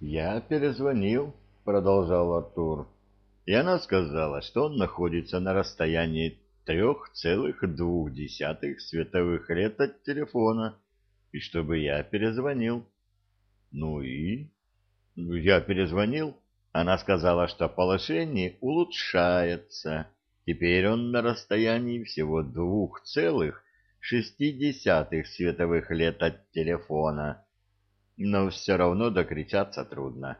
Я перезвонил, продолжал Артур, и она сказала, что он находится на расстоянии трех целых двух десятых световых лет от телефона, и чтобы я перезвонил. Ну и? Я перезвонил. Она сказала, что положение улучшается. Теперь он на расстоянии всего двух целых шести десятых световых лет от телефона. Но все равно докричаться трудно.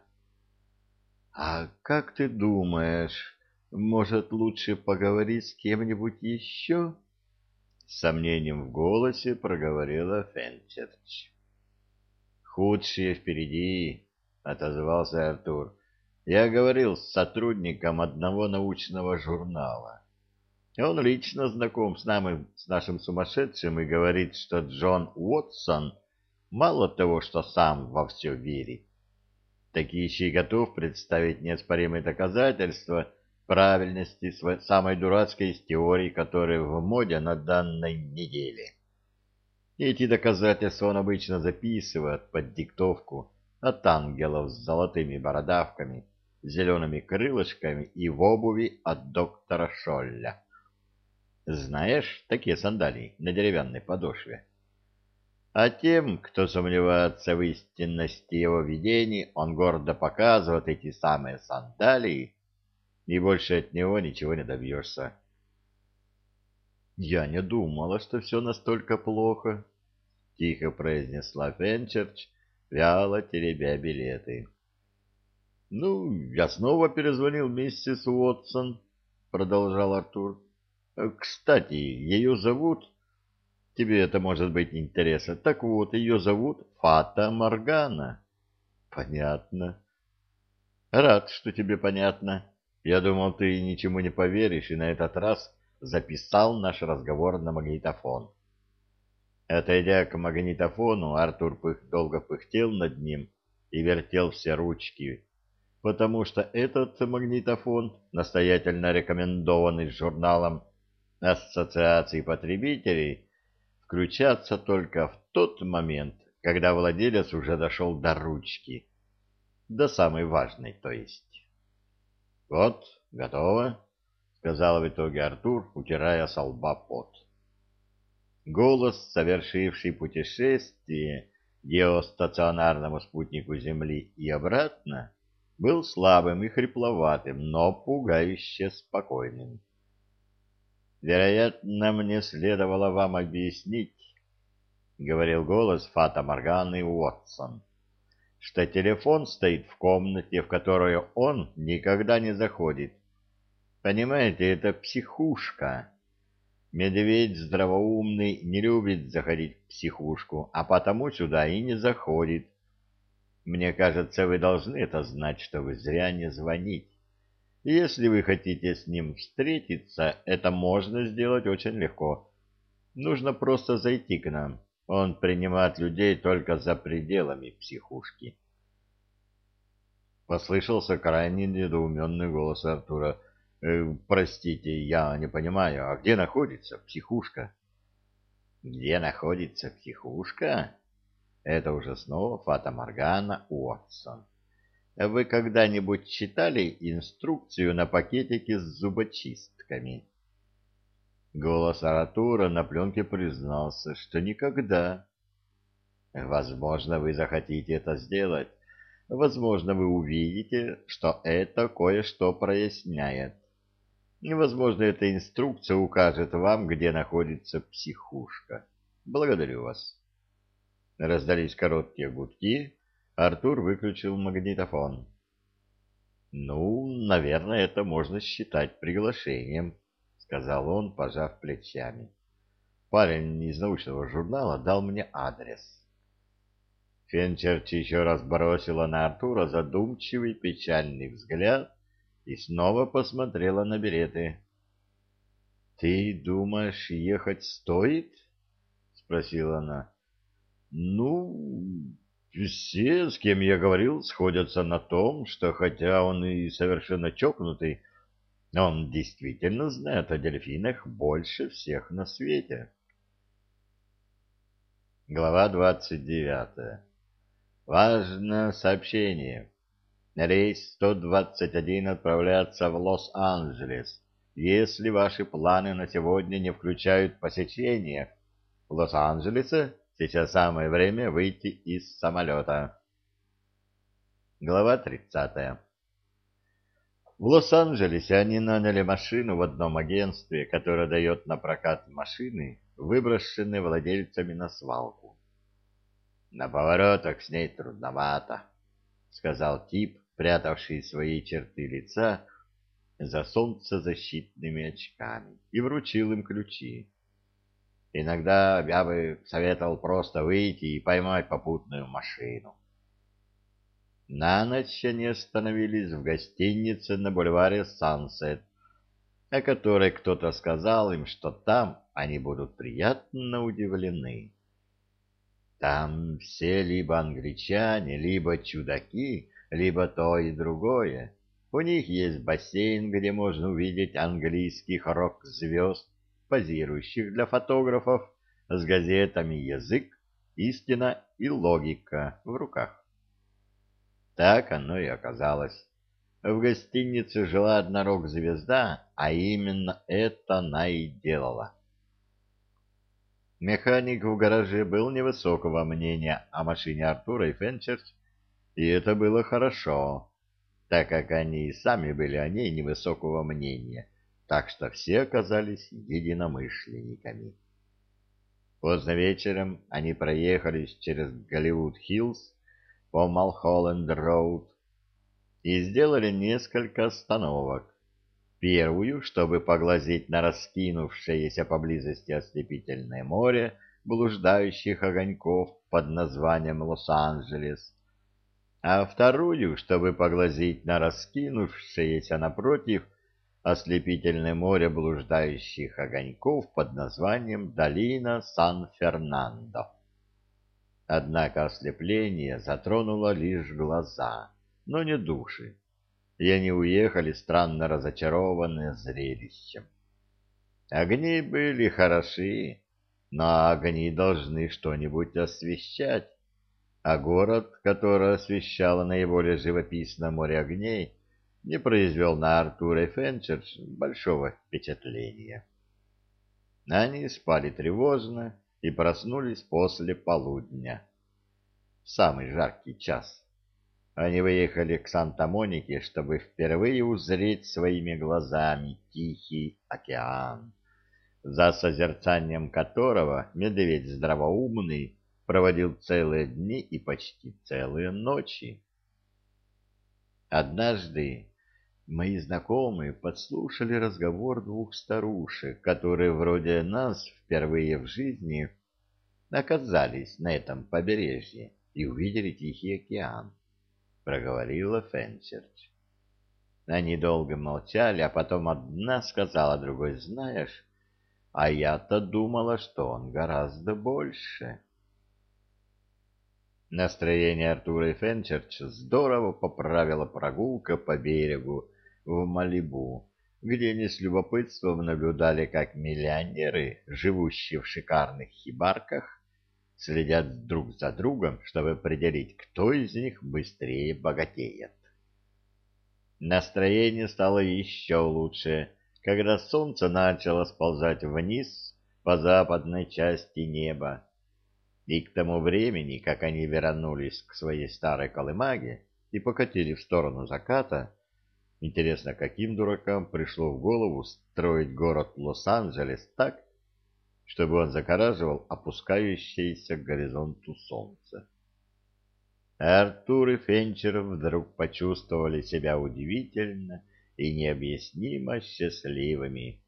— А как ты думаешь, может, лучше поговорить с кем-нибудь еще? С сомнением в голосе проговорила Фенчерч. Худшее впереди, отозвался Артур. Я говорил с сотрудником одного научного журнала. Он лично знаком с нами, с нашим сумасшедшим, и говорит, что Джон Уотсон мало того, что сам во все верит, так еще и готов представить неоспоримые доказательства правильности самой дурацкой из теорий, которые в моде на данной неделе. Эти доказательства он обычно записывает под диктовку от ангелов с золотыми бородавками, зелеными крылышками и в обуви от доктора Шолля. Знаешь такие сандалии на деревянной подошве? А тем, кто сомневается в истинности его видений, он гордо показывает эти самые сандалии, и больше от него ничего не добьешься. «Я не думала, что все настолько плохо», — тихо произнесла Фенчерч, вяло теребя билеты. «Ну, я снова перезвонил миссис Уотсон», — продолжал Артур. «Кстати, ее зовут...» «Тебе это может быть интересно. Так вот, ее зовут Фата Моргана». «Понятно». «Рад, что тебе понятно». Я думал, ты ничему не поверишь, и на этот раз записал наш разговор на магнитофон. Отойдя к магнитофону, Артур пых, долго пыхтел над ним и вертел все ручки, потому что этот магнитофон, настоятельно рекомендованный журналом Ассоциации потребителей, включаться только в тот момент, когда владелец уже дошел до ручки, до самой важной, то есть. — Вот, готово, — сказал в итоге Артур, утирая со лба пот. Голос, совершивший путешествие геостационарному спутнику Земли и обратно, был слабым и хрипловатым, но пугающе спокойным. «Вероятно, мне следовало вам объяснить», — говорил голос Фата Морганы Уотсон, что телефон стоит в комнате, в которую он никогда не заходит. Понимаете, это психушка. Медведь здравоумный не любит заходить в психушку, а потому сюда и не заходит. Мне кажется, вы должны это знать, что вы зря не звонить. Если вы хотите с ним встретиться, это можно сделать очень легко. Нужно просто зайти к нам. Он принимает людей только за пределами психушки. Послышался крайне недоуменный голос Артура. «Э, «Простите, я не понимаю, а где находится психушка?» «Где находится психушка?» Это уже снова Фата Моргана Уотсон. «Вы когда-нибудь читали инструкцию на пакетике с зубочистками?» Голос Аратура на пленке признался, что никогда. Возможно, вы захотите это сделать. Возможно, вы увидите, что это кое-что проясняет. Возможно, эта инструкция укажет вам, где находится психушка. Благодарю вас. Раздались короткие гудки. Артур выключил магнитофон. Ну, наверное, это можно считать приглашением сказал он, пожав плечами. Парень из научного журнала дал мне адрес. Фенчерч еще раз бросила на Артура задумчивый печальный взгляд и снова посмотрела на билеты. — Ты думаешь, ехать стоит? — спросила она. — Ну, все, с кем я говорил, сходятся на том, что хотя он и совершенно чокнутый, он действительно знает о дельфинах больше всех на свете. Глава двадцать девятая. Важное сообщение. Рейс 121 отправляется в Лос-Анджелес. Если ваши планы на сегодня не включают посещение в Лос-Анджелесе, сейчас самое время выйти из самолета. Глава 30. В Лос-Анджелесе они наняли машину в одном агентстве, которое дает на прокат машины, выброшенные владельцами на свалку. На поворотах с ней трудновато, — сказал тип, прятавший свои черты лица за солнцезащитными очками, и вручил им ключи. Иногда я бы советовал просто выйти и поймать попутную машину. На ночь они остановились в гостинице на бульваре Сансет, о которой кто-то сказал им, что там они будут приятно удивлены. Там все либо англичане, либо чудаки, либо то и другое. У них есть бассейн, где можно увидеть английских рок-звезд, позирующих для фотографов с газетами «Язык», «Истина» и «Логика» в руках. Так оно и оказалось. В гостинице жила одна рок-звезда, а именно это она и делала. Механик в гараже был невысокого мнения о машине Артура и Фенчерч, и это было хорошо, так как они и сами были о ней невысокого мнения, так что все оказались единомышленниками. Поздно вечером они проехались через Голливуд-Хиллз по Малхолленд-Роуд и сделали несколько остановок. Первую, чтобы поглазеть на раскинувшееся поблизости ослепительное море блуждающих огоньков под названием Лос-Анджелес, а вторую, чтобы поглазеть на раскинувшееся напротив ослепительное море блуждающих огоньков под названием Долина Сан-Фернандо. Однако ослепление затронуло лишь глаза, но не души, и они уехали странно разочарованные зрелищем. Огни были хороши, но огни должны что-нибудь освещать, а город, который освещало наиболее живописное море огней, не произвел на Артура и Фенчерч большого впечатления. Они спали тревожно, и проснулись после полудня. Самый жаркий час. Они выехали к Санта-Монике, чтобы впервые узреть своими глазами Тихий океан, за созерцанием которого медведь здравоумный проводил целые дни и почти целые ночи. Однажды мои знакомые подслушали разговор двух старушек, которые вроде нас впервые в жизни оказались на этом побережье и увидели Тихий океан, — проговорила Фенчерч. Они долго молчали, а потом одна сказала другой, знаешь, а я-то думала, что он гораздо больше. Настроение Артура и Фенчерч здорово поправила прогулка по берегу, в Малибу, где они с любопытством наблюдали, как миллионеры, живущие в шикарных хибарках, следят друг за другом, чтобы определить, кто из них быстрее богатеет. Настроение стало еще лучше, когда солнце начало сползать вниз по западной части неба. И к тому времени, как они вернулись к своей старой колымаге и покатили в сторону заката, Интересно, каким дуракам пришло в голову строить город Лос-Анджелес так, чтобы он загораживал опускающееся к горизонту солнце? Артур и Фенчер вдруг почувствовали себя удивительно и необъяснимо счастливыми,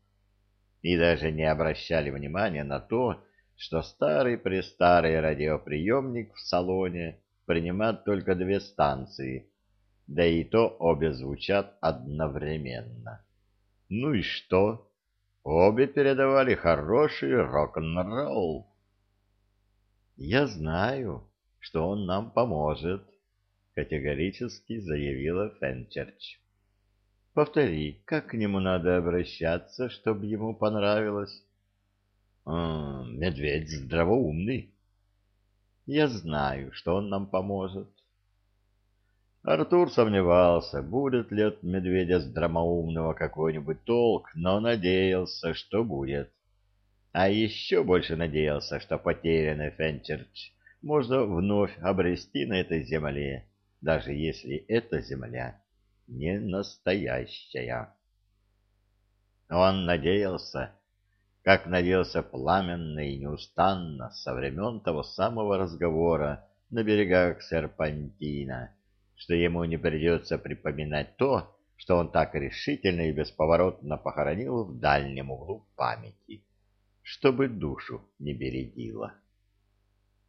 и даже не обращали внимания на то, что старый-престарый радиоприемник в салоне принимает только две станции — да и то обе звучат одновременно. Ну и что? Обе передавали хороший рок-н-ролл. Я знаю, что он нам поможет, категорически заявила Фенчерч. Повтори, как к нему надо обращаться, чтобы ему понравилось? А, медведь здравоумный. Я знаю, что он нам поможет. Артур сомневался, будет ли от медведя здромоумного какой-нибудь толк, но надеялся, что будет. А еще больше надеялся, что потерянный Фенчерч можно вновь обрести на этой земле, даже если эта земля не настоящая. Он надеялся, как надеялся пламенно и неустанно со времен того самого разговора на берегах Серпантина, что ему не придется припоминать то, что он так решительно и бесповоротно похоронил в дальнем углу памяти, чтобы душу не бередило.